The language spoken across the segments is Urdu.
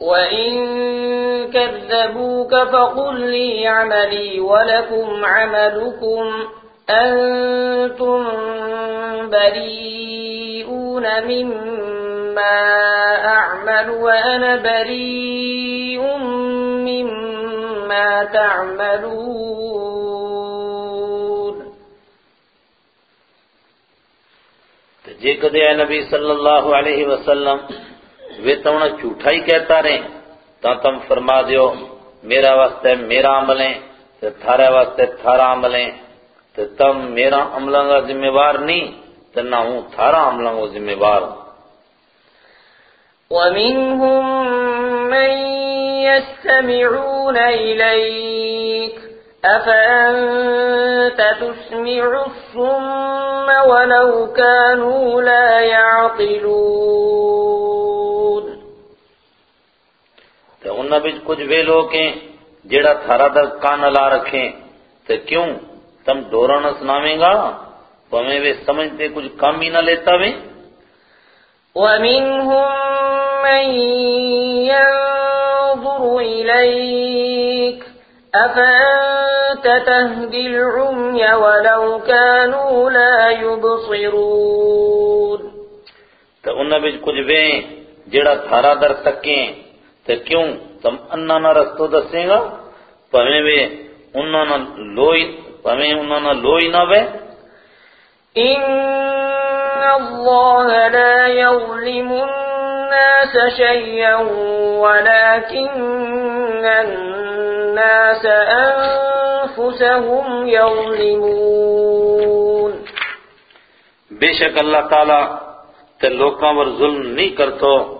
وَإِن كَذَّبُوكَ فَقُل لِّي عَمَلِي وَلَكُمْ عَمَلُكُمْ أَنتُم بَرِيئُونَ مِمَّا أَعْمَلُ وَأَنَا بَرِيءٌ مِّمَّا تَعْمَلُونَ. کدے اے نبی صلی اللہ علیہ وسلم وہ تمہیں جھوٹا ہی کہتا رہے تا تم فرما دیو، میرا واسطے میرا عمل ہے تے تھارے واسطے تھارا عمل ہے تے تم میرا عملوں کا ذمہ وار نہیں، تے نہ ہوں تھارا عملوں کا ذمہ وار۔ وَمِنْهُمْ مَنْ يَسْتَمِعُونَ إِلَيْكَ، أَفَأَنْتَ تُسْمِعُ الصُّمَّ وَلَوْ كَانُوا لَا يَعْقِلُونَ تے انہاں وچ کچھ وے لوگ ہیں جیڑا تھارا در کان لا رکھیں۔ تے کیوں؟ تم نہ سناویں گا؟ پمیں وہ سمجھتے کچھ کام ہی نہ لیتا وے وَمِنْهُمْ مَنْ يَنظُرُ إِلَيْكَ أَفَأَنْتَ تَهْدِي الْعُمْيَ وَلَوْ كَانُوا لَا يُبْصِرُونَ تے انہاں وچ کچھ وے جیڑا تھارا در تکیں۔ تے کیوں تم انہاں نہ رستو دسیں گا؟ پمیں وہ انہاں نہ لوئی پمیں انہاں نہ لوئی نہ وے۔ إِنَّ اللَّهَ لَا يَظْلِمُ النَّاسَ شَيْئًا وَلَكِنَّ النَّاسَ أَنفُسَهُمْ يَظْلِمُونَ بے شک اللہ تعالیٰ تے لوکاں پر ظلم نہیں کرتو۔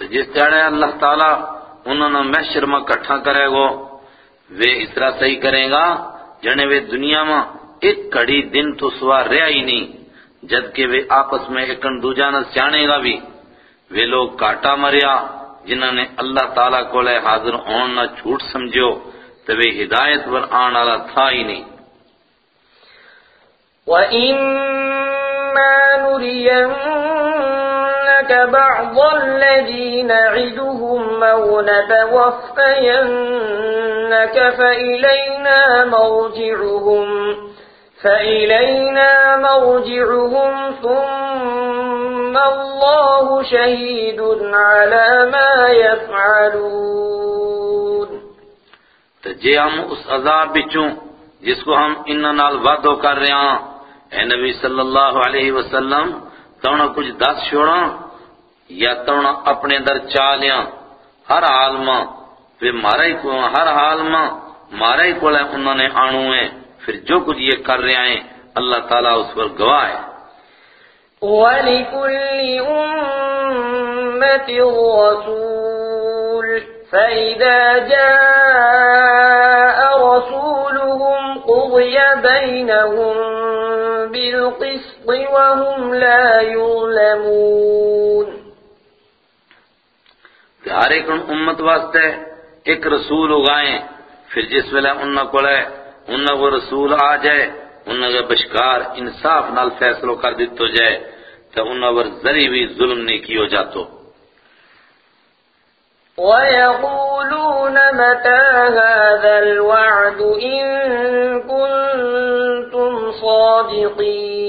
تو جس جاڑے اللہ تعالیٰ انہوں نے محشر میں کٹھا کرے گو وہ اس طرح صحیح کریں گا جنے وہ دنیا میں ایک کڑی دن تو سوا رہا ہی نہیں، جبکہ وہ آپس میں ایکن دوجا نہ سیانے گا بھی۔ وہ لوگ کاٹا مریا، جنہوں نے اللہ تعالیٰ کو لے حاضر ہون نہ جھوٹ سمجھو، تو وہ ہدایت پر آن والا تھا ہی نہیں۔ وَإِمَّا نُرِيَنَّ نُرِيَنَّكَ بَعْضَ الَّذِي نَعِدُهُمْ أَوْ نَتَوَفَّيَنَّكَ فَإِلَيْنَا مَرْجِعُهُمْ فَإِلَيْنَا مَرْجِعُهُمْ، ثُمَّ اللَّهُ شَهِيدٌ عَلَى مَا يَفْعَلُونَ. تو جے ہم اس عذاب بچوں جس کو ہم انہاں نال وعدو کر رہے ہیں اے نبی صلی اللہ علیہ وسلم تونا کچھ دس چھوڑا یا تونا اپنے در چالیاں، ہر حال ماں پھر مارا ہی کو ہر حال ماں مارا ہی کو انہوں نے آنو ہے پھر جو کچھ یہ کر رہے ہیں، اللہ تعالیٰ اس پر گواہ ہے۔ وَلِكُلِّ أُمَّةٍ رَّسُولٌ، فَإِذَا جَاءَ رَسُولُهُمْ قُضِيَ بَيْنَهُم بِالْقِسْطِ وَهُمْ لَا يُظْلَمُونَ۔ ہر ایک امت واسطے ایک رسول اگائیں۔ پھر جس ویلے انہوں کو لے انہوں کو رسول آ جائے انہوں کے بشکار انصاف نال فیصلو کر دیتو جائے تو انہوں پر ذری بھی ظلم نہیں کیو جاتو۔ وَيَقُولُونَ مَتَى هَذَا الْوَعْدُ إِن كُنتُمْ صَادِقِينَ۔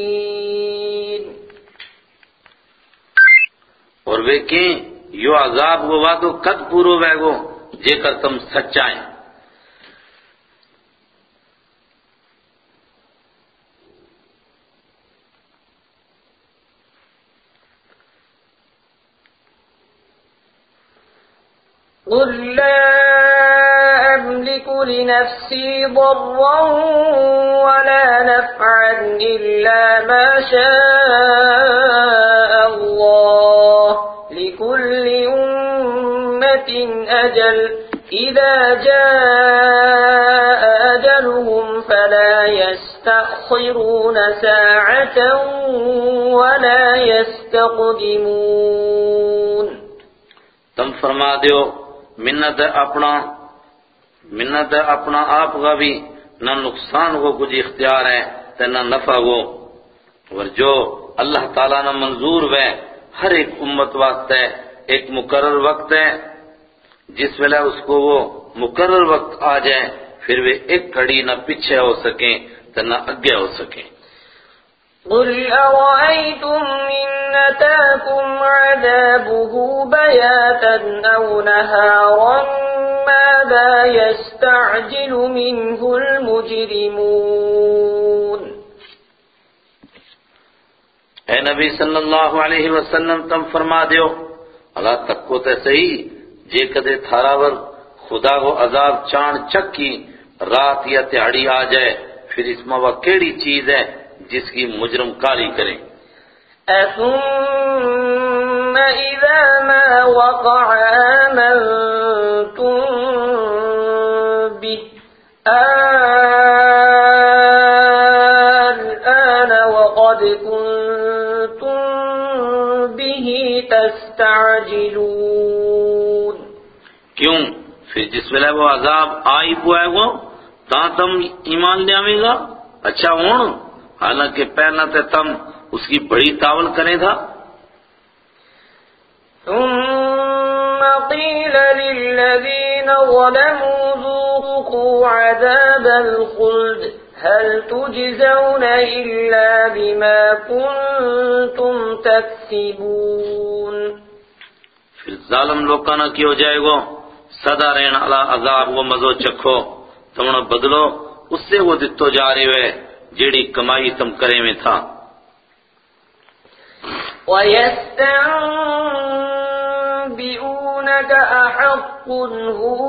اور وہ کہیں یو عذاب کو وعدو کد پورو بے گو جے کر تم سچائیں۔ قُل لَّا أَمْلِكُ لِنَفْسِي ضَرًّا وَلَا نَفْعًا إِلَّا مَا شَاءَ. الأجل إذا جاء أجلهم فلا يستأخرون ساعة ولا يستقدمون. تم فرما دیو، منت اپنا منت اپنا آپ کا بھی نہ نقصان کو کچھ اختیار ہے تے نہ نفع کو اور جو اللہ تعالیٰ نہ منظور ہے، ہر ایک امت واسطے ایک مقرر وقت ہے۔ جس ویلے اس کو وہ مقرر وقت آ جائے پھر وہ ایک کڑی نہ پیچھے ہو سکیں تو نہ اگے ہو سکیں۔ قل أرأيتم إن أتاكم عذابه بياتا أو نهارا؟ ماذا يستعجل منه المجرمون؟ اے نبی صلی اللہ علیہ وسلم تم فرما دیو اللہ تک کو تے صحیح جے کدے تھاراور خدا کو عذاب چان چک کی رات یا تہاڑی آ جائے، پھر اس میں وہ کیڑی چیز ہے جس کی مجرم کاری کرے؟ اثم اذا ما وقع آمنتم به کیوں؟ پھر جس ویلے وہ عذاب آئی پوائے گو تاں تم ایمان لے آویں گا؟ اچھا ہون حالانکہ پہلا تے تم اس کی بڑی تاول کریں تھا۔ ثم قيل للذين ظلموا ذوقوا عذاب الخلد هل تجزون إلا بما كنتم تكسبون؟ پھر ظالم لوکاں نہ کی ہو جائے گو۔ سدا رہن والا عذاب وہ مزو چکھو تمنا بدلو، اس سے وہ دتو جا رہے ہوئے، جیڑی کمائی تم کرے میں تھا۔ ويستنبئونك أحق هو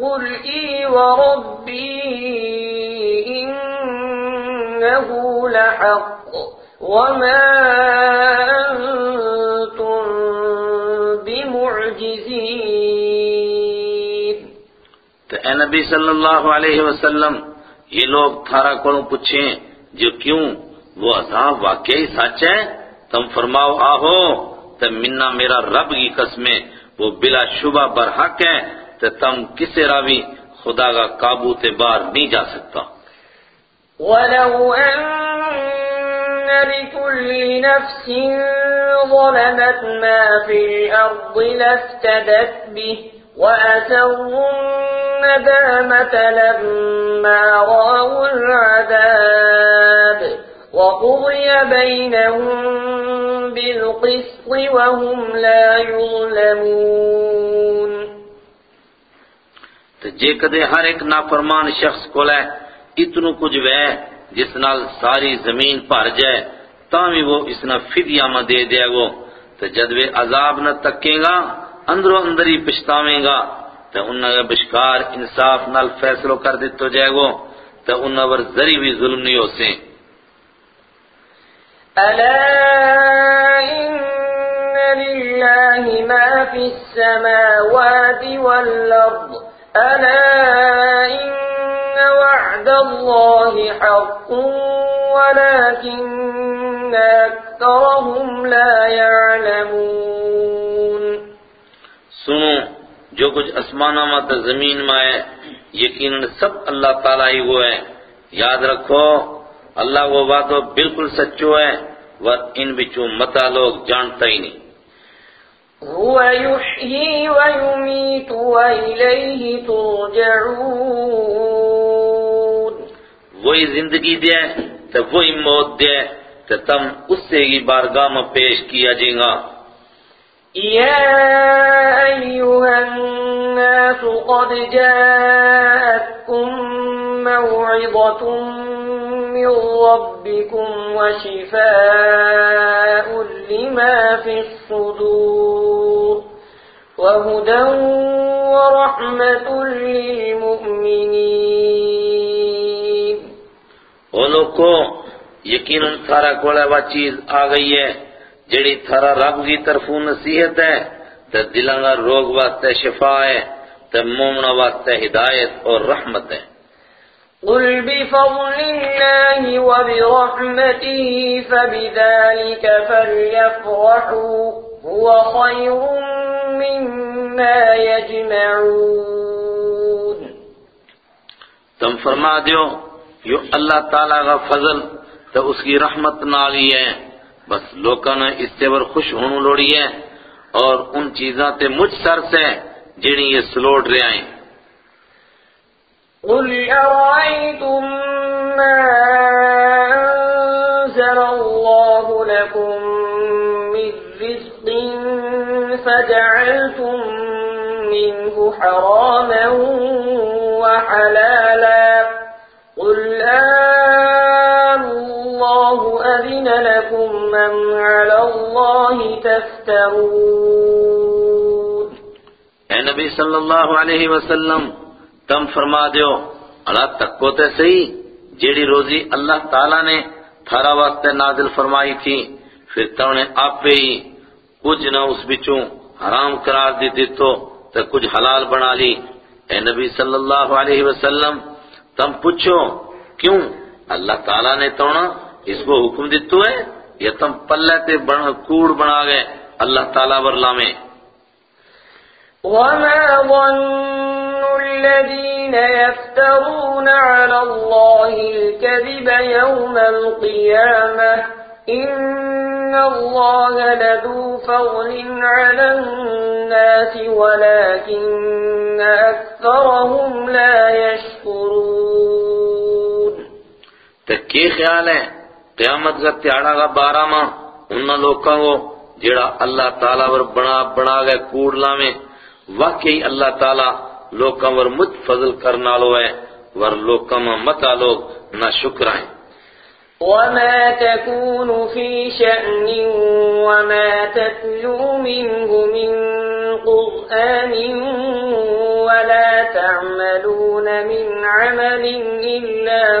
قل إي وربي إنه لحق وما أنتم بمعجزين تو اے نبی صلی اللہ علیہ وسلم، یہ لوگ تھارا کولوں پوچھیں، جو کیوں؟ وہ عذاب واقعی سچ ہے؟ تم فرماؤ، آہو، تو منا میرا رب کی قسمیں وہ بلا شبہ برحق ہے، تو تم کسے راوی خدا کا قابو تے باہر نہیں جا سکتا۔ ولو أن لكل نفس ظلمت ما في الأرض لافتدت به وأسروا الندامة لما رأوا العذاب وقضي بينهم بالقسط وهم لا يظلمون. تو جے کدے ہر ایک نافرمان شخص کو لے اتنو کچھ وے جس نال ساری زمین بھر جائے، تاں وہ اس نہ فدیہ میں دے دے گو۔ تو جد وہ عذاب نہ تکے گا، اندروں اندر ہی پچھتاویں گا۔ تو انہاں کا بشکار انصاف نال فیصلو کر دیتو جائے گو تو انہاں ور ذری بھی ظلم نہیں ہو سیں۔ ألا إن لله ما في السماوات والأرض ألا إن وعد الله حق ولكن أكثرهم لا يعلمون سنو جو کچھ اسمانہ تو زمین میں ہے یقیناً سب اللہ تعالیٰ ہی وہ ہے یاد رکھو اللہ وہ بات بالکل سچو ہے وہ ان بچوں متا لوگ جانتا ہی نہیں۔ هو يحيي ويميت وإليه ترجعون۔ وہی زندگی دے تو وہی موت دے تو تم اس سے ہی بارگاہ میں پیش کیا جائے گا۔ يا أيها الناس قد جاءتكم موعظة من ربكم وشفاء لما في الصدور وهدى ورحمة للمؤمنين. وہ لوگ کو یقیناً تھارا کولے وہ چیز آ گئی ہے۔ جڑی تھارا رب کی طرفوں نصیحت ہے تے دلاں دا روگ واسطے شفا ہے تے مومنا واسطے ہدایت اور رحمت ہے۔ قل بفضل الله وبرحمته فبذلك فليفرحوا هو خير مما يجمعون۔ تم فرما دیو یو اللہ تعالیٰ کا فضل تو اس کی رحمت نالی ہے۔ بس لوکاں نے اس سے ور خوش ہونو لوڑی ہے اور ان چیزاں تے مجھ سر سے جنہی یہ سلوٹ رہے آئیں قل أرأيتم ما أنزل الله لكم من رزق فجعلتم منه حراما وحلالا قل آه الله أذن لكم أم على الله تفترون. اے نبی صلی اللہ علیہ وسلم، تم فرما دیو، اللہ تکو تے صحیح، جیڑی روزی اللہ تعالیٰ نے تھارا واسطے نازل فرمائی تھی، پھر تم نے آپ پہ ہی کچھ نہ اس بچوں حرام قرار دی دیتو تو کچھ حلال بنا لی۔ اے نبی صلی اللہ علیہ وسلم، تم پوچھو، کیوں اللہ تعالیٰ نے تو اس کو حکم دیتو ہے یا تم پلے تے بن کوڑ بنا گئے اللہ تعالیٰ ورلا میں وما ظن الذين يفترون على الله الكذب يوم القيامة إن الله لذو فضل على الناس ولكن أكثرهم لا يشكرون۔ تے کی خیال ہے قیامت کا تیاڑا کا بارہ ماہ انہاں لوکاں کو جڑا اللہ تعالیٰ ور بنا بنا گئے کوڑ لاویں، واقعی اللہ تعالیٰ لوکاں ور مجھ فضل کرنا لو ہے، ور لوکاں میں متا لوگ نہ شکر ہیں وما تكون في شأن وما تتلو منه من قرآن ولا تعملون من عمل إلا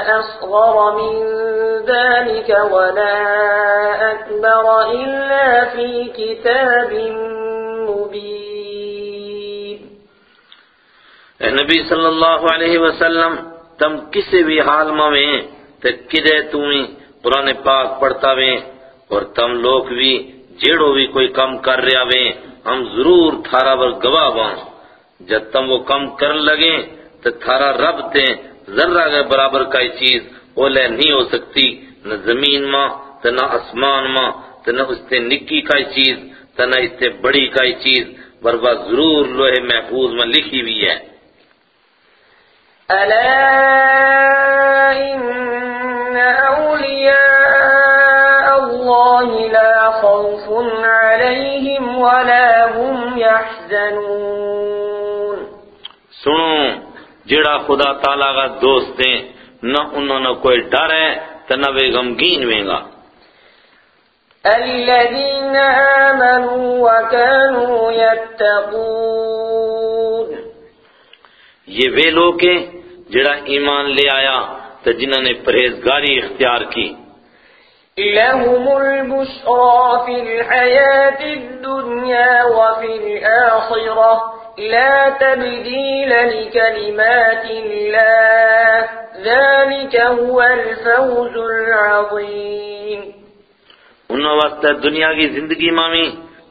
أصغر من ذلك ولا أكبر إلا في كتاب مبين. اے نبی صلی اللہ علیہ وسلم، تم کسی بھی حال میں تے کدے تمہیں قرآن پاک پڑھتا ویں اور تم لوگ بھی جیڑو بھی کوئی کم کر رہا ویں، ہم ضرور تھارا ور گواہ وہاں جب تم وہ کم کرن لگیں تو تھارا رب تے ذرہ کے برابر کا چیز اولے نہیں ہو سکتی نہ زمین ماں تو نہ اسمان ماں تو نہ اس تے نکی کا چیز تو نہ اس تے بڑی کا چیز بربا ضرور لوہے محفوظ میں لکھی ہوئی ہے۔ ألا إن أولياء الله لا خوف عليهم ولا هم يحزنون سنو جڑا خدا تعالیٰ کا دوست ہیں نہ انہوں نے کوئی ڈر ہے تو نہ وہ غمگین ہوئے گا۔ الذين آمنوا وكانوا يتقون۔ یہ وہ لوگ ہیں جڑا ایمان لے آیا تو جنہوں نے پرہیزگاری اختیار کی۔ لهم البشرى في الحياة الدنيا وفي الآخرة۔ لا تبديل لكلمات الله ذلك هو الفوز العظيم. انہوں واسطے دنیا کی زندگی مامی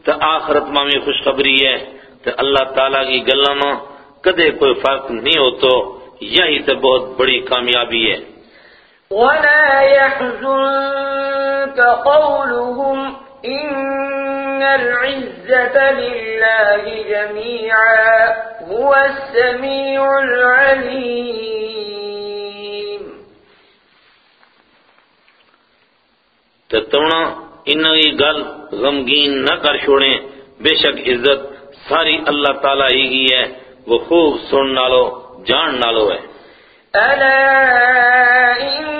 تو آخرت مامی خوشخبری ہے تو اللہ تعالیٰ کی گلہ ماں کدے کوئی فرق نہیں ہوتو یہی تو بہت بڑی کامیابی ہے۔ ولا يحزنك قولهم إن العزة لله جميعا هو السميع العليم تو تونا انہوں کی گل غمگین نہ کر چھوڑیں۔ بے شک عزت ساری اللہ تعالیٰ ہی کی ہے۔ وہ خوب سن نالو جان نالو ہے۔ إن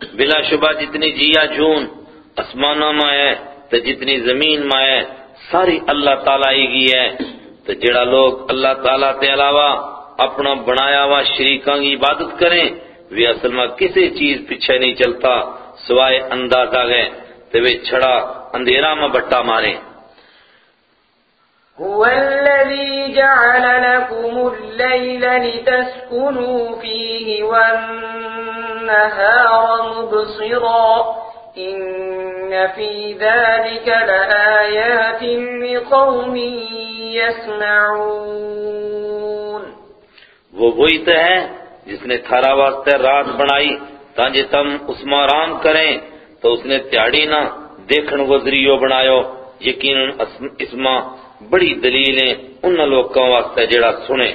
بلا شبہ جتنی جیا جون اسمانوں میں ہے، تو جتنی زمین میں ہے، ساری اللہ تعالیٰ ہی کی ہے۔ تو جڑا لوگ اللہ تعالیٰ تے علاوہ اپنا بنایا ہوا شریکاں کی عبادت کریں وہ اصل میں کسی چیز پیچھے نہیں چلتا، سوائے اندازہ گئے تو وہ چھڑا اندھیرا میں بٹا مارے هو الذي جعل لكم الليل لتسكنوا فيه والنهار النهار مبصرا. إن في ذلك لآيات لقوم يسمعون. وہ وہی تو ہے جس نے تھارا واسطے رات بنائی تانجے تم اس میں آرام کریں تو اس نے تیاڑی نہ دیکھن کو ذریعہ بنایو. یقیناً اس میں بڑی دلیلیں ان لوگوں واسطے جڑا سنے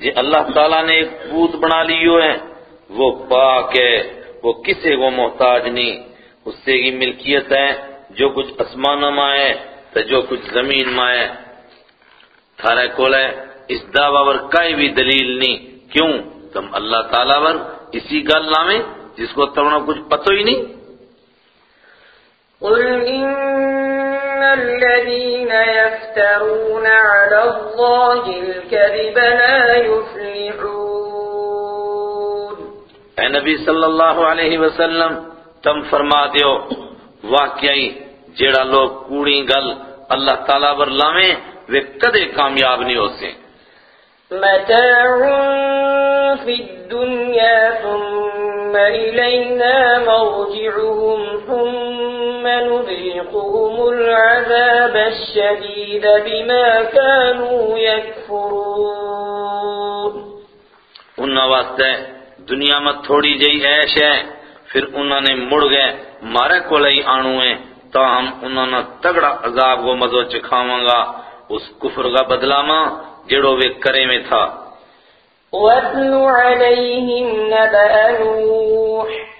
جی اللہ تعالیٰ نے ایک پوت بنا لیو ہے وہ پاک ہے، وہ کسے کو محتاج نہیں۔ اس سے کی ملکیت ہے، جو کچھ اسمانوں میں ہے تو جو کچھ زمین میں ہے تھارے کول ہے، اس دعوی پر کئی بھی دلیل نہیں۔ کیوں؟ تم اللہ تعالیٰ پر اسی گل نامے، جس کو تمہارا کچھ پتہ ہی نہیں۔ قل إن الذين يفترون على الله الكذب لا يفلحون اے نبی صلی اللہ علیہ وسلم تم فرما دیو واقعی جیڑا لوگ کوڑی گل اللہ تعالیٰ پر لاویں وہ کدے کامیاب نہیں ہو سے متاع في الدنيا ثم إلينا مرجعهم ثم نذيقهم العذاب الشديد بما كانوا يكفرون. انہاں واسطے دنیا میں تھوڑی جئی عیش ہے پھر انہوں نے مڑ گئے مارے کو لئی آنو ہے تاہم انہوں نے تگڑا عذاب کو مزو چکھاواں گا اس کفر کا بدلہ ماں جڑو وہ کرے میں تھا۔ واتل عليهم نبأ نوح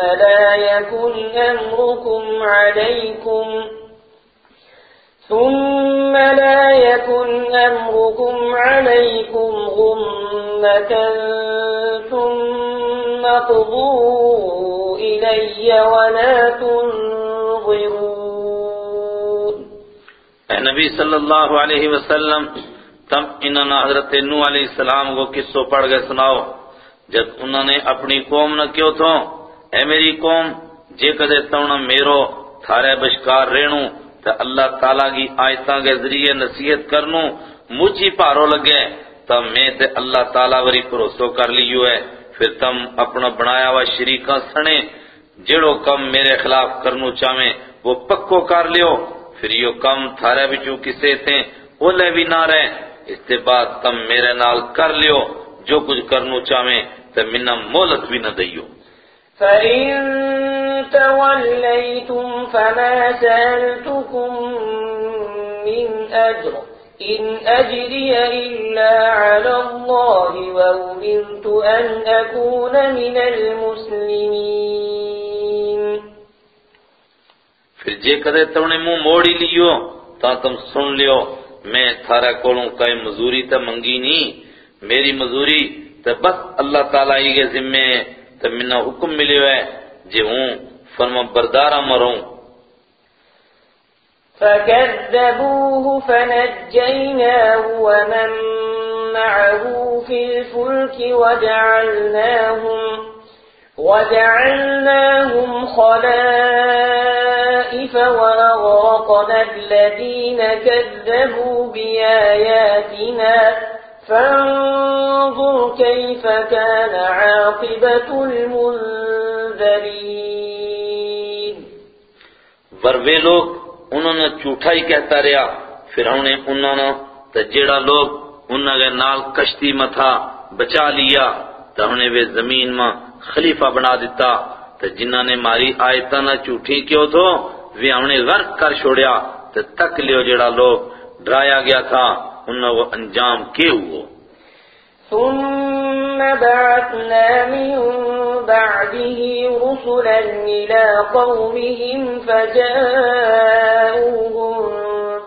لا يكن أمركم عليكم. ثم لا يكن أمركم عليكم غمة ثم قضوا إلي ولا تنظرون. اے نبی صلی اللہ علیہ وسلم، تم انہوں حضرت نو علیہ السلام کو قصو پڑھ گئے سناؤ، جب انہوں نے اپنی قوم نہ کیوں تھو اے میری قوم، جے کدے تم میرو تھارے بشکار رینو تو اللہ تعالیٰ کی آیتاں کے ذریعے نصیحت کرنو مجھے پارو لگے تب میں تے اللہ تعالیٰ وری بھروسو کر لیو ہے۔ پھر تم اپنا بنایا ہوا شریکاں سنے، جڑو کم میرے خلاف کرنو چاہیں وہ پکو کر لیو۔ پھر یہ کم تھارے بچوں کسے تھے وہ لے بھی نہ رہے اس کے بعد تم میرے نال کر لیو، جو کچھ کرنو چاہیں تو منہ مولت بھی نہ دیو۔ فإن توليتم فما سألتكم من أجر إن أجري إلا على الله الله وأمرت أن أكون من المسلمين پھر جے کدے تم نے منہ موڑی لیو، تا تم سن لیو، میں تھارا کولوں کئی مزوری تے منگی نہیں میری مزوری تے بس اللہ تعالیٰ ہی کے ذمے ہے۔ تے منہ حکم ملیو ہے جے ہوں فرما بردارہ مروں۔ فكذبوه فنجيناه ومن معه في الفلك وجعلناهم وجعلناهم خلائف وأغرقنا الذين كذبوا بآياتنا فانظر كيف كان عاقبة المنذرين. ور وہ لوگ، انہوں نے جھوٹا ہی کہتا رہا۔ پھر ہم نے انہوں نے تو جیڑا لوگ انہوں نے نال کشتی میں تھا بچا لیا تو ہم نے وہ زمین میں خلیفہ بنا دیتا تو جنہوں نے ماری آیتہ نہ جھوٹی کیوں تو وہ ہم نے غرق کر چھوڑیا۔ تو تک لیو جیڑا لوگ ڈرایا گیا تھا۔ انہوں وہ انجام کے ہوئے ثم بعثنا من بعده رسلا إلى قومهم فجاءوهم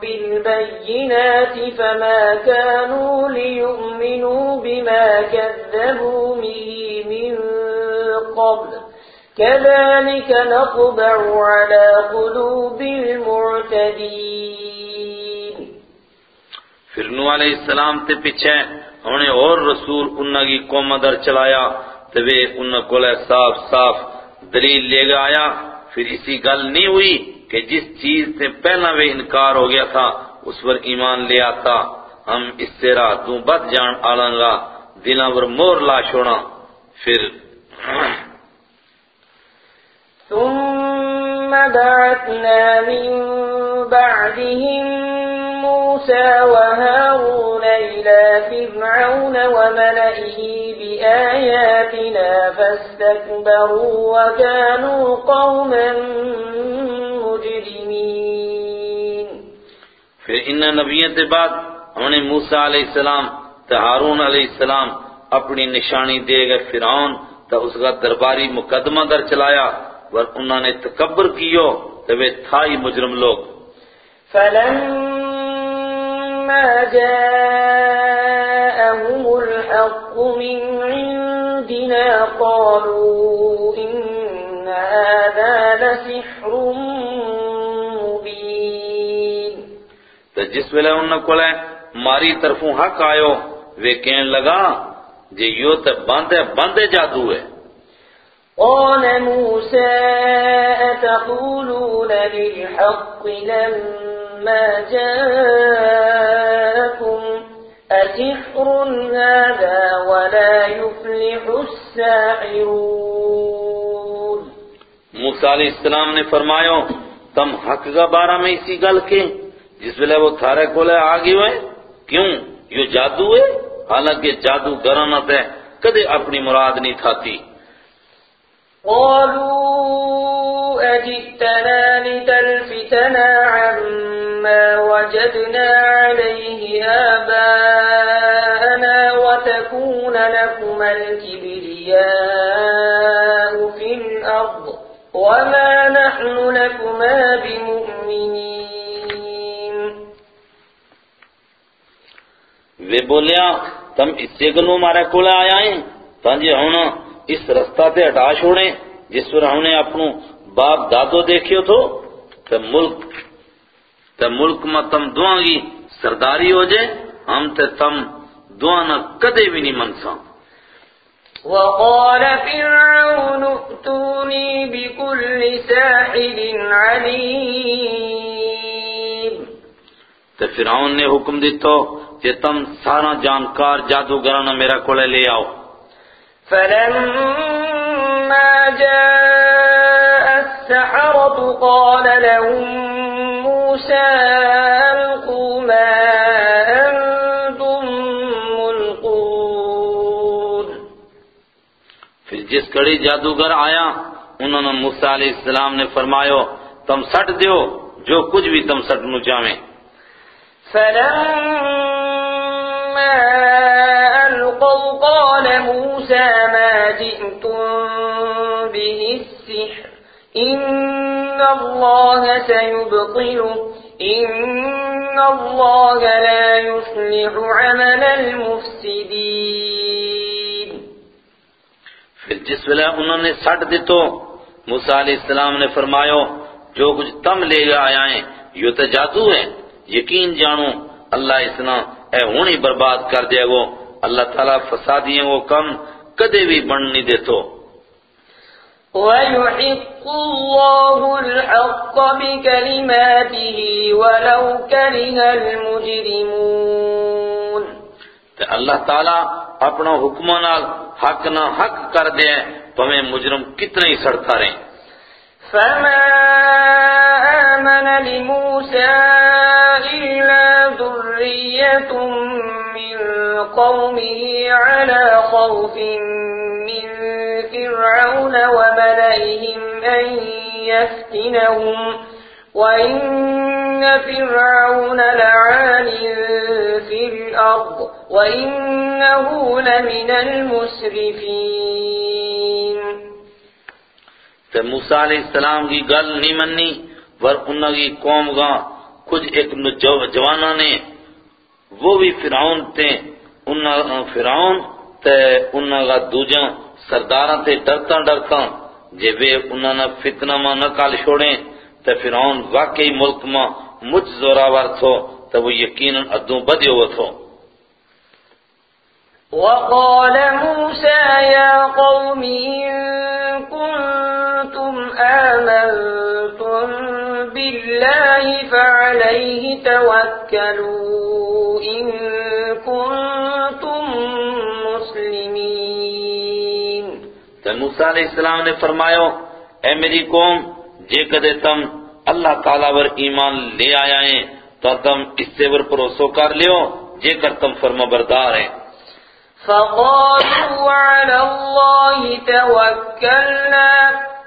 بالبينات فما كانوا ليؤمنوا بما كذبوا به من قبل. كذلك نطبع على قلوب المعتدين. پھر نو علیہ السلام تے پیچھے انہیں اور رسول انہاں کی قوم در چلایا تو وہ انہاں کو صاف صاف دلیل لے گا آیا۔ پھر اسی گل نہیں ہوئی کہ جس چیز سے پہلا وہ انکار ہو گیا تھا، اس پر ایمان لے آتا۔ ہم اس سے راہ بد جان آلیں گا پر مور لا چھوڑا پھر ثم بعثنا من بعدهم موسى وهارون إلى فرعون وملئه بآياتنا فاستكبروا وكانوا قوما مجرمين. پھر ان نبیوں کے بعد ہم نے موسیٰ علیہ السلام تو ہارون علیہ السلام اپنی نشانی دے گئے فرعون تو اس کا درباری مقدمہ در چلایا ور انہوں نے تکبر کیو تو وہ تھا ہی مجرم لوگ۔ فلما جاءهم الحق من عندنا قالوا إن هذا لسحر مبين تو جس ویلے انہوں کو ماری طرفوں حق آئیو وہ کہنے لگا جے یو تے باندے باندے جادو ہے۔ قال موسى أتقولون للحق لما جاءكم أسحر هذا ولا يفلح الساحرون موسیٰ علیہ السلام نے فرمایا تم حق کا بارہ میں اسی گل کے جس ویلے وہ تھارے کولے آگے ہوئے کیوں؟ یہ جادو ہے؟ حالانکہ جادو گرانا تے کدے اپنی مراد نہیں تھاتی۔ قالوا أجئتنا لتلفتنا عما وجدنا عليه آباءنا وتكون لكما الكبرياء في الأرض وما نحن لكما بمؤمنين. وہ بولیا، تم اس سے گنو مارے کولے آیا ہیں؟ تانجے جی ہن اس رستہ تے ہٹا چھوڑیں، جس پر ہم نے اپنو باپ دادو دیکھیو تو تے ملک تے ملک میں تم دعا گی سرداری ہو جائے ہم تے تم دعا نہ کدے بھی نہیں منسا وقال فرعون ائتوني بكل ساحر عليم تے فرعون نے حکم دیتو کہ تم سارا جانکار جادوگرانا میرا کولے لے آؤ۔ فلما جاء السحرة قال لهم موسى ألقوا ما أنتم ملقون. پھر جس کڑی جادوگر آیا انہوں نے موسیٰ علیہ السلام نے فرمایا تم سٹ دیو جو کچھ بھی تم سٹ نو چاہیں فلما ألقوا قال موسى ما جئتم به السحر. إن الله سيبطله إن الله لا يصلح عمل المفسدين پھر جس ویلے انہوں نے سٹ دیتو، موسیٰ علیہ السلام نے فرمایو جو کچھ تم لے گا آیائیں یہ تو جادو ہے، یقین جانو، اللہ اسنا اے ہونی برباد کر دے گو، اللہ تعالیٰ فسادیاں وہ کم کدے بھی بن نہیں دیتو۔ وَيُحِقُّ اللَّهُ الْحَقَّ بِكَلِمَاتِهِ وَلَوْ كَرِهَ الْمُجْرِمُونَ تے اللہ تعالیٰ اپنا حکموں نال حق نہ حق کر دے پمیں مجرم کتنے ہی سڑتا رہیں۔ فما آمن لموسى إلا ذرية من قومه على خوف فرعون وملئهم أن يفتنهم وإن فرعون لعال في الأرض وإنه لمن المسرفين. تے موسیٰ علیہ السلام کی گل نہیں مننی، ور انہاں کی قوم گاں کچھ ایک نجو- جوانا نے وہ بھی فرعون تے، انہاں فرعون تے انہاں کا دوجاں سرداراں تے ڈرتا ڈرتا جے وے انہاں نے فتنہ ماں نہ کال چھوڑیں، تے فرعون واقعی ملک ماں مجھ زوراور تھو، تے وہ یقیناً ادوں بدیو وہ تھو۔ وقال موسى يا قوم إن كنتم آمنتم بالله فعليه توكلوا، إن كنتم موسیٰ علیہ السلام نے فرمایا اے میری قوم جے کدے تم اللہ تعالیٰ ور ایمان لے آیا ہیں تو تم اس سے ور پروسو کر لیو جے کر تم فرما بردار ہیں۔ فقالوا على الله توكلنا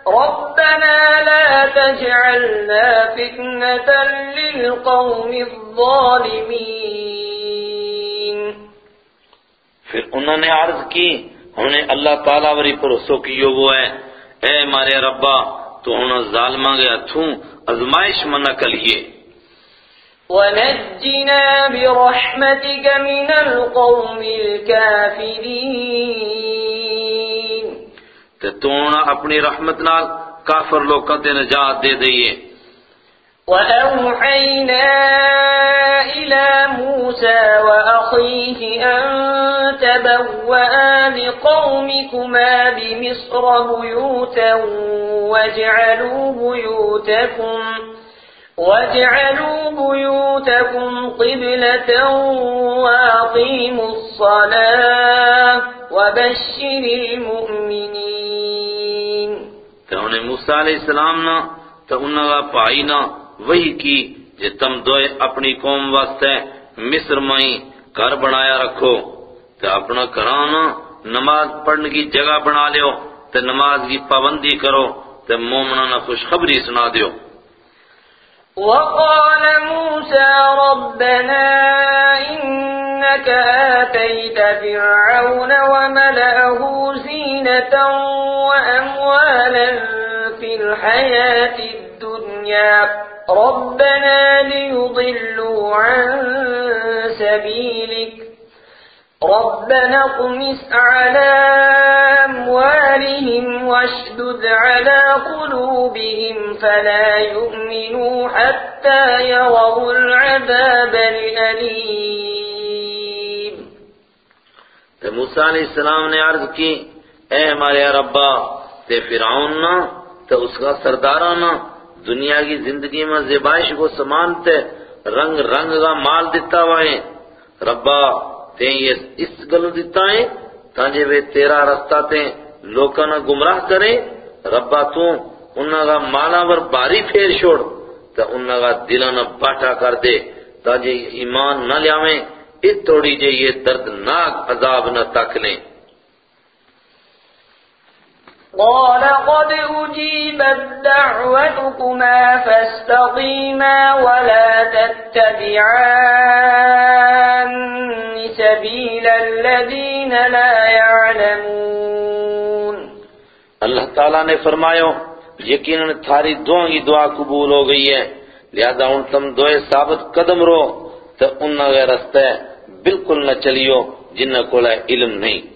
ربنا لا تجعلنا فتنة للقوم الظالمين پھر انہوں نے عرض کی نے اللہ تعالیٰ وری پروسو کیو وہ ہے۔ اے مارے ربا تو ہن ظالماں گے ہتھوں ازمائش منع کلیے ونجنا برحمتك من القوم الكافرين تے تو اپنی رحمت نال کافر لوکاں تے نجات دے دئیے۔ وأوحينا إلى موسى وأخيه أن تبوأ لقومكما بمصر بيوتا واجعلوا بيوتكم واجعلوا بيوتكم قبلة وأقيموا الصلاة وبشر المؤمنين. انہیں موسیٰ علیہ السلام نا پائی نا وہی کی جے تم دوئے اپنی قوم واسطے مصر مائی گھر بنایا رکھو تے اپنا کرانا نماز پڑھنے کی جگہ بنا لیو تے نماز کی پابندی کرو تے مومنانا خوشخبری سنا دیو۔ وقال موسى ربنا إنك آتيت فرعون وملأه زينة وأموالا في الحياة الدنيا ربنا ليضلوا عن سبيلك. ربنا اطمس على أموالهم واشدد على قلوبهم فلا يؤمنوا حتى يروا العذاب الأليم. تے موسیٰ علیہ السلام نے عرض کی اے ہمارے ربا تے فرعون نا تے اس کا سردارانا دنیا کی زندگی میں زبائش کو سامان تے رنگ رنگ کا مال دیتا ہوا ہے ربا تے یہ اس گلو دیتا ہے تانجے وہ تیرا رستہ تے لوکاں نہ گمراہ کرے ربا تو انہاں کا مالا ور باری پھیر چھوڑ تے انہاں کا دلاں نہ باٹا کر دے تاجے ایمان نہ لیاویں۔ اس توڑی جے یہ دردناک عذاب نہ تک لیں قال قد أجيبت دعوتكما فاستقيما ولا تتبعان سبيل الذين لا يعلمون۔ اللہ تعالیٰ نے فرمایا، یقیناً تھاری دعا کی دعا قبول ہو گئی ہے۔ لہذا ان تم دوئے ثابت قدم رو، تو ان غیر رستے بالکل نہ چلیو، جن کو علم نہیں۔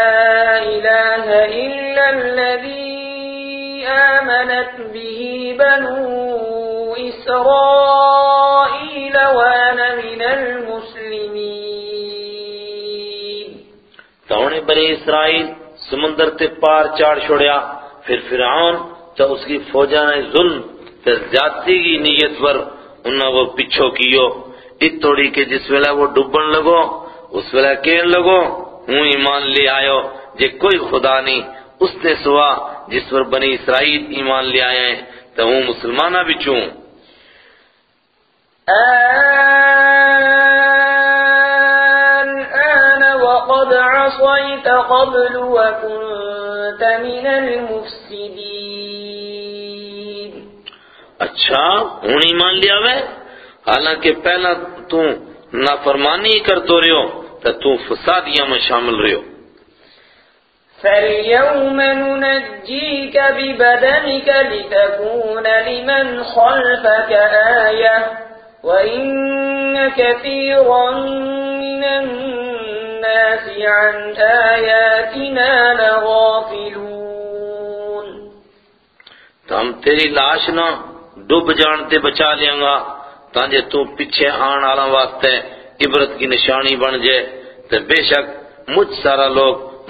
آمنت به بنو إسرائيل وأنا من المسلمين. تو انہیں بنی اسرائیل سمندر تے پار چاڑ چھوڑیا، پھر فرعون تو اس کی فوجہ نے ظلم تے زیادتی کی نیت پر انہوں وہ پچھو کیو۔ ات توڑی کے جس ویلے وہ ڈبن لگو، اس ویلے کہن لگو، ہوں ایمان لے آئو جے کوئی خدا نہیں۔ اس نے سوا جس پر بنی اسرائیل ایمان لے آئے ہیں تو ہوں مسلمانہ بھی چوں الآن وقد عصيت قبل وكنت من المفسدين. اچھا ہوں ایمان لیا وے حالانکہ پہلا تو نافرمانی کرتو رہو تو تو فسادیاں میں شامل رہو فاليوم ننجيك ببدنك لتكون لمن خلفك آية وإن كثيرا من الناس عن آياتنا لغافلون تو ہم تیری لاش نہ ڈب جانتے بچا لیں گا، تانجے تو پیچھے آن آلا واسطے عبرت کی نشانی بن جائے۔ تو بے شک مجھ سارا لوگ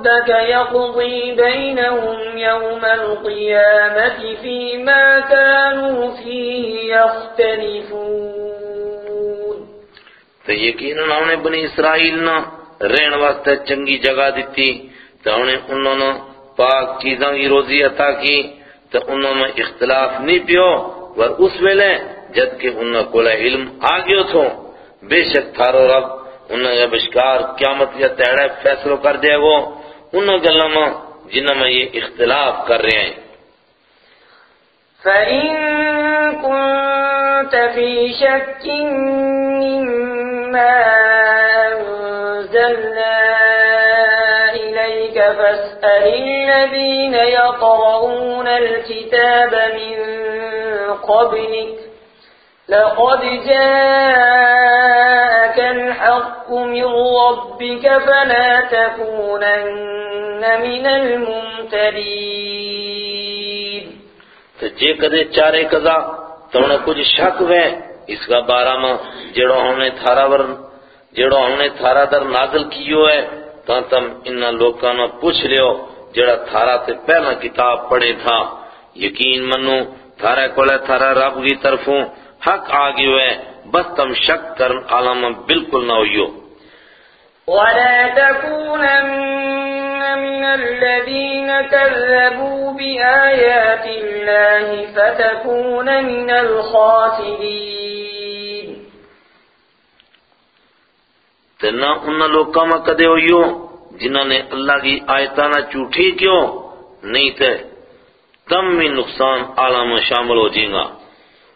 رَبَّكَ يَقْضِي بَيْنَهُمْ يَوْمَ الْقِيَامَةِ فِيمَا كَانُوا فِيهِ يَخْتَلِفُونَ. تو یقیناً انہیں بنی اسرائیل نہ رہن واسطے چنگی جگہ دیتی تو انہوں نے پاک چیزوں کی روزی عطا کی، تو انہوں میں اختلاف نہیں پیو۔ ور اس ویلے جد انہوں کو علم آگیو تھو، بے شک تھارو رب انہوں نے بشکار قیامت یا تیڑے فیصلو کر دے گو۔ انہوں گلہ میں جنہوں میں یہ اختلاف کر رہے ہیں۔ فَإِن كُنتَ فِي شَكٍّ مِّمَّا أَنزَلْنَا إِلَيْكَ فَاسْأَلِ الَّذِينَ يَقْرَؤُونَ الْكِتَابَ مِن قَبْلِكَ لَقَدْ جَاءَكَ الْحَقُّ مِن رَّبِّكَ فَلَا تَكُونَنَّ مِنَ الْمُمْتَرِينَ تو جے کدے چارے کذا تو انہیں کچھ شک وے، اس کا بارہ میں جڑو ہم نے تھارا ور جڑو ہم نے تھارا در نازل کیو ہے تو تم انہا لوکاں نے پوچھ لیو جڑا تھارا تے پہلا کتاب پڑھے تھا۔ یقین منو تھارا کولے تھارا رب کی طرفوں حق آگیو ہے بس تم شک کرن عالم بالکل نہ ہوئیو۔ ولا تكونن من الذين كذبوا بآيات الله فتكون من الخاسرين۔ تے نہ ان لوکاں میں کدے ہوئیو جنہوں نے اللہ کی آیتانہ چوٹھی کیوں؟ نہیں تے تم بھی نقصان عالم میں شامل ہو جائیں گا۔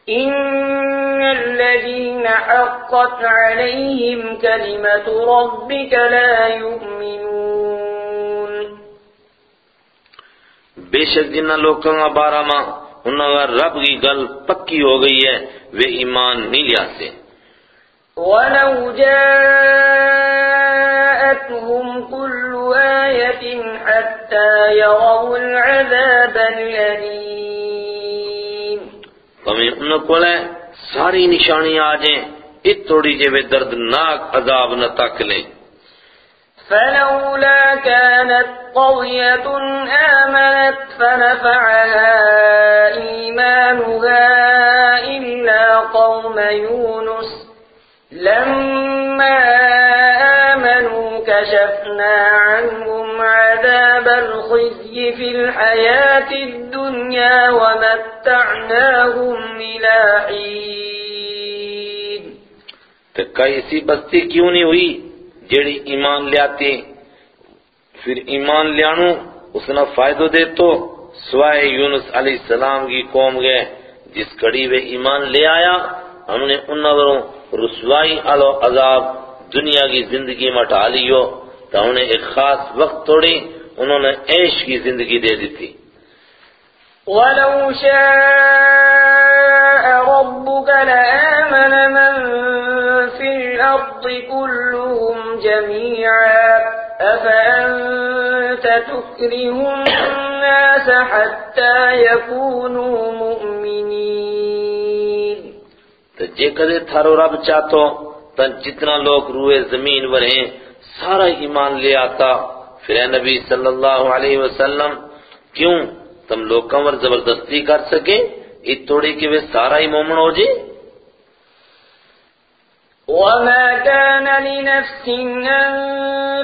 إن الذين حقت عليهم كلمة ربك لا يؤمنون بے شک جنہ لوکاں کا بارہ ماں انہوں کا رب کی گل پکی ہو گئی ہے وہ ایمان نہیں لیا سے ولو جاءتهم كل آية حتى يروا العذاب الأليم ہمیں ان کو لے ساری نشانیاں آ جائیں ات توڑی جے جی وہ دردناک عذاب نہ تک لیں فلولا كانت قرية آمنت فنفعها إيمانها إلا قوم يونس لما آمنوا كشفنا عنهم عذاب الخزي في الحياة الدنيا ومتعناهم إلى حين. تو کئی ایسی بستی کیوں نہیں ہوئی؟ جیڑی ایمان لیاتی، پھر ایمان لیانو، اس نے فائدہ دے تو سوائے یونس علیہ السلام کی قوم گئے، جس کڑی وہ ایمان لے آیا، ہم نے ان رسوائی علو عذاب دنیا کی زندگی میں ٹھا لیو، تو انہیں ایک خاص وقت توڑی انہوں نے عیش کی زندگی دے دی تھی ولو شاء ربك لآمن من في الأرض كلهم جميعا أفأنت تكره الناس حتى يكونوا مؤمنين۔ تو جے کدے تھارو رب چاہتو تن جتنا لوگ روئے زمین ہیں سارا ایمان لے آتا۔ پھر اے نبی صلی اللہ علیہ وسلم کیوں تم لوگ کمر زبردستی کر سکے؟ یہ توڑی کہ وہ سارا ہی مومن ہو جی وما كان لنفس أن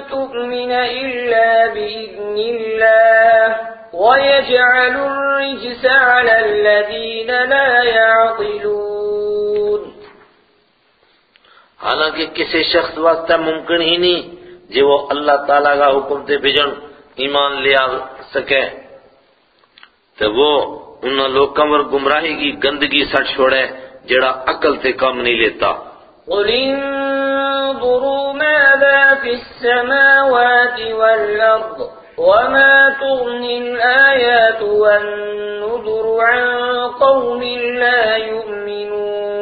تؤمن إلا بإذن الله ويجعل الرجس على الذين لا يعقلون۔ حالانکہ کسی شخص واسطہ ممکن ہی نہیں۔ جو وہ اللہ تعالیٰ کا حکم تے بھجن ایمان لے آ سکے تو وہ ان لوگوں پر گمراہی کی گندگی سٹ چھوڑے جڑا عقل تے کم نہیں لیتا۔ قل انظروا ماذا في السماوات والأرض وما تغني الآيات والنذر عن قوم لا يؤمنون۔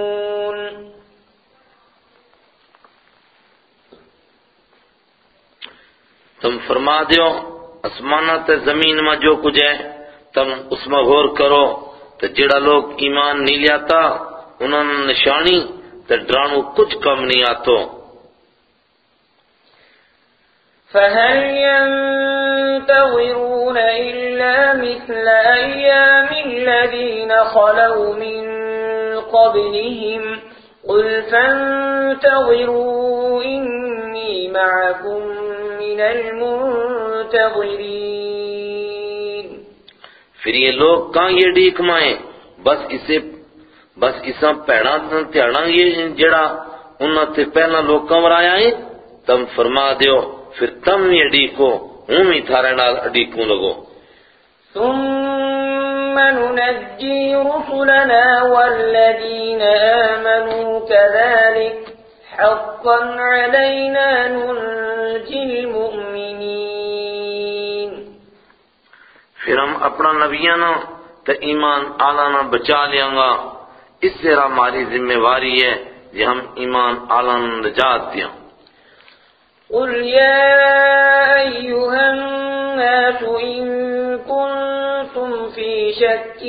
تم فرما دیو اسمانہ تے زمین میں جو کچھ ہے، تم اس میں غور کرو تو جڑا لوگ ایمان نہیں لیاتا انہوں نے نشانی تے ڈرانو کچھ کم نہیں آتو۔ فهل ينتظرون إلا مثل أيام الذين خلوا من قبلهم قل فانتظروا إني معكم من المنتظرين. پھر یہ لوگ کہاں یہ ڈیک مائیں؟ بس اسے بس اسا پیڑا تیڑا یہ جڑا انہاں تے پہلا لوگ کمر آیا ہے۔ تم فرما دیو پھر تم یہ ڈیکو ہوں ہی تھارے نال ڈیکوں لگو۔ ثم ننجي رسلنا والذين آمنوا كذلك حقا علينا ننجي المؤمنين۔ پھر ہم اپنا نبیانہ تے ایمان آلانا بچا لیاں گا۔ اس سے ہماری ذمہ واری ہے کہ ہم ایمان آلانا نجات دیاں قل يا أيها الناس إن كنتم في شك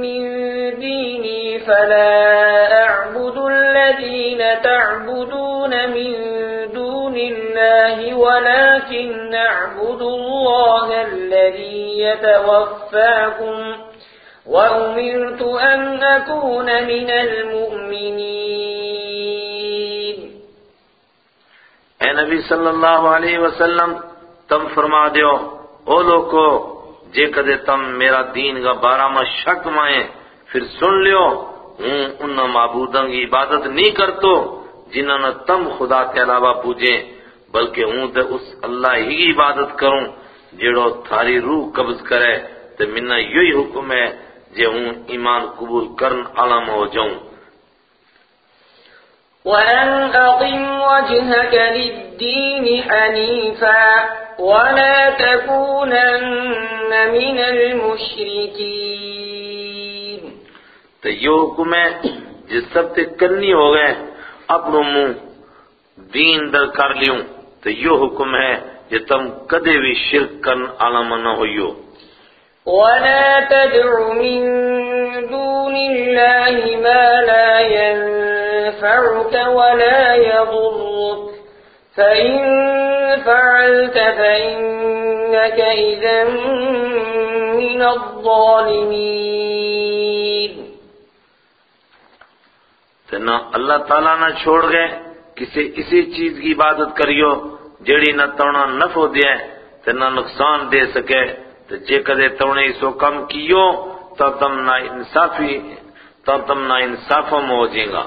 من ديني فلا أعبد الذين تعبدون من دون الله ولكن أعبد الله الذي يتوفاكم وأمرت أن أكون من المؤمنين. اے نبی صلی اللہ علیہ وسلم تم فرما دیو أو لوکو جے کدے تم میرا دین کا بارہ میں شک مائیں، پھر سن لیو، ہوں ان معبودوں کی عبادت نہیں کرتو جنہوں نے تم خدا کے علاوہ پوجیں، بلکہ ہوں تے اس اللہ ہی کی عبادت کروں جڑو تھاری روح قبض کرے، تے منہ یہی حکم ہے، جے ہوں ایمان قبول کرن علم ہو جاؤں۔ وأن أقم وجهك للدين حنيفا ولا تكونن من المشركين. تو یہ حکم ہے جس سب تے کرنی ہو گئے اپنو منہ دین در کر لیوں۔ تو یہ حکم ہے کہ تم کدے بھی شرک کرن عالم نہ ہوئیو۔ ولا تدع من دون الله ما لا ينفعك ولا يضرك. فإن فعلت فإنك إذا من الظالمين. تو نہ اللہ تعالیٰ نہ چھوڑ گئے، کسی اسی چیز کی عبادت کریو، جیڑی نہ تونا نفع دے تے نہ نقصان دے سکے۔ تو جے کدے تونے اسو کم کیو، تو تم نہ انصافی تو تم نہ انصافم ہو جیں گا۔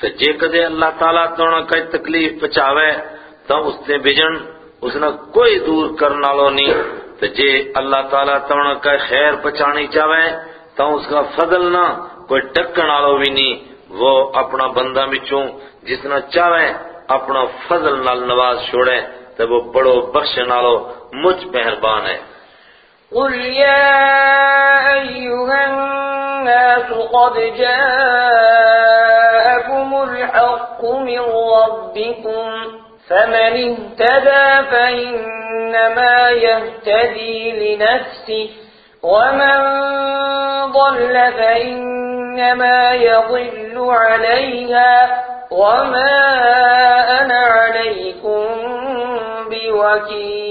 کہ جے کدے اللہ تعالیٰ تونا کوئی تکلیف پچاوے تو اس نے بجن اس نے کوئی دور کرنا لو نہیں۔ تو جے اللہ تعالیٰ تونا کوئی خیر پچانی چاہے تو اس کا فضل نہ کوئی ٹکن آلو بھی نہیں۔ وہ اپنا بندہ بچوں جس نے چاہے اپنا فضل نال نواز چھوڑے تو وہ بڑو بخش نالو مجھ مہربان ہے۔ قل يا أيها الناس قد جاءكم الحق من ربكم فمن اهتدى فإنما يهتدي لنفسه ومن ضل فإنما يضل عليها وما أنا عليكم بوكيل.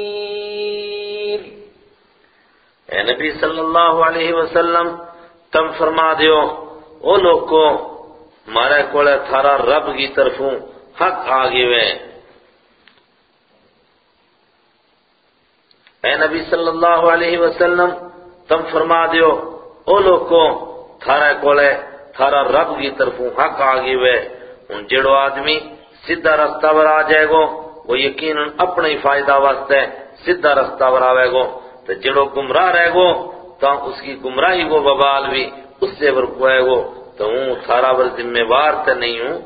نبی صلی اللہ علیہ وسلم تم فرما دیو، او لوگ کو مارے کولے تھارا رب کی طرفوں حق آگے وے۔ اے نبی صلی اللہ علیہ وسلم، تم فرما دیو، او لوگ کو تھارا کولے تھارا رب کی طرفوں حق آگے وے۔ ان جڑو آدمی سیدھا رستہ پر آ جائے گو، وہ یقیناً اپنے ہی فائدہ واسطے سیدھا رستہ پر آوے گو۔ تو جڑو گمراہ رہ گو تو اس کی گمراہی کو ببال بھی اس سے برکوائے گو تو ہوں تھارا بر ذمہ وار تے نہیں ہوں۔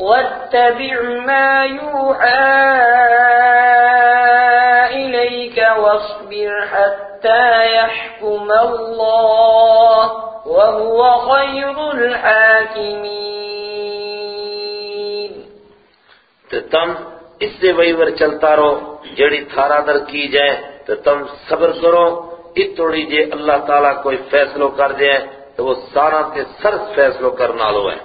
واتبع ما يوحى إليك واصبر حتى يحكم الله وهو خير الحاكمين۔ تو تم اس سے وہی ور چلتا رہو جڑی تھارا در کی جائے تو تم صبر کرو اس جے جی اللہ تعالیٰ کوئی فیصلو کر دے تو وہ سارا تے سر فیصلو کرنا لو ہے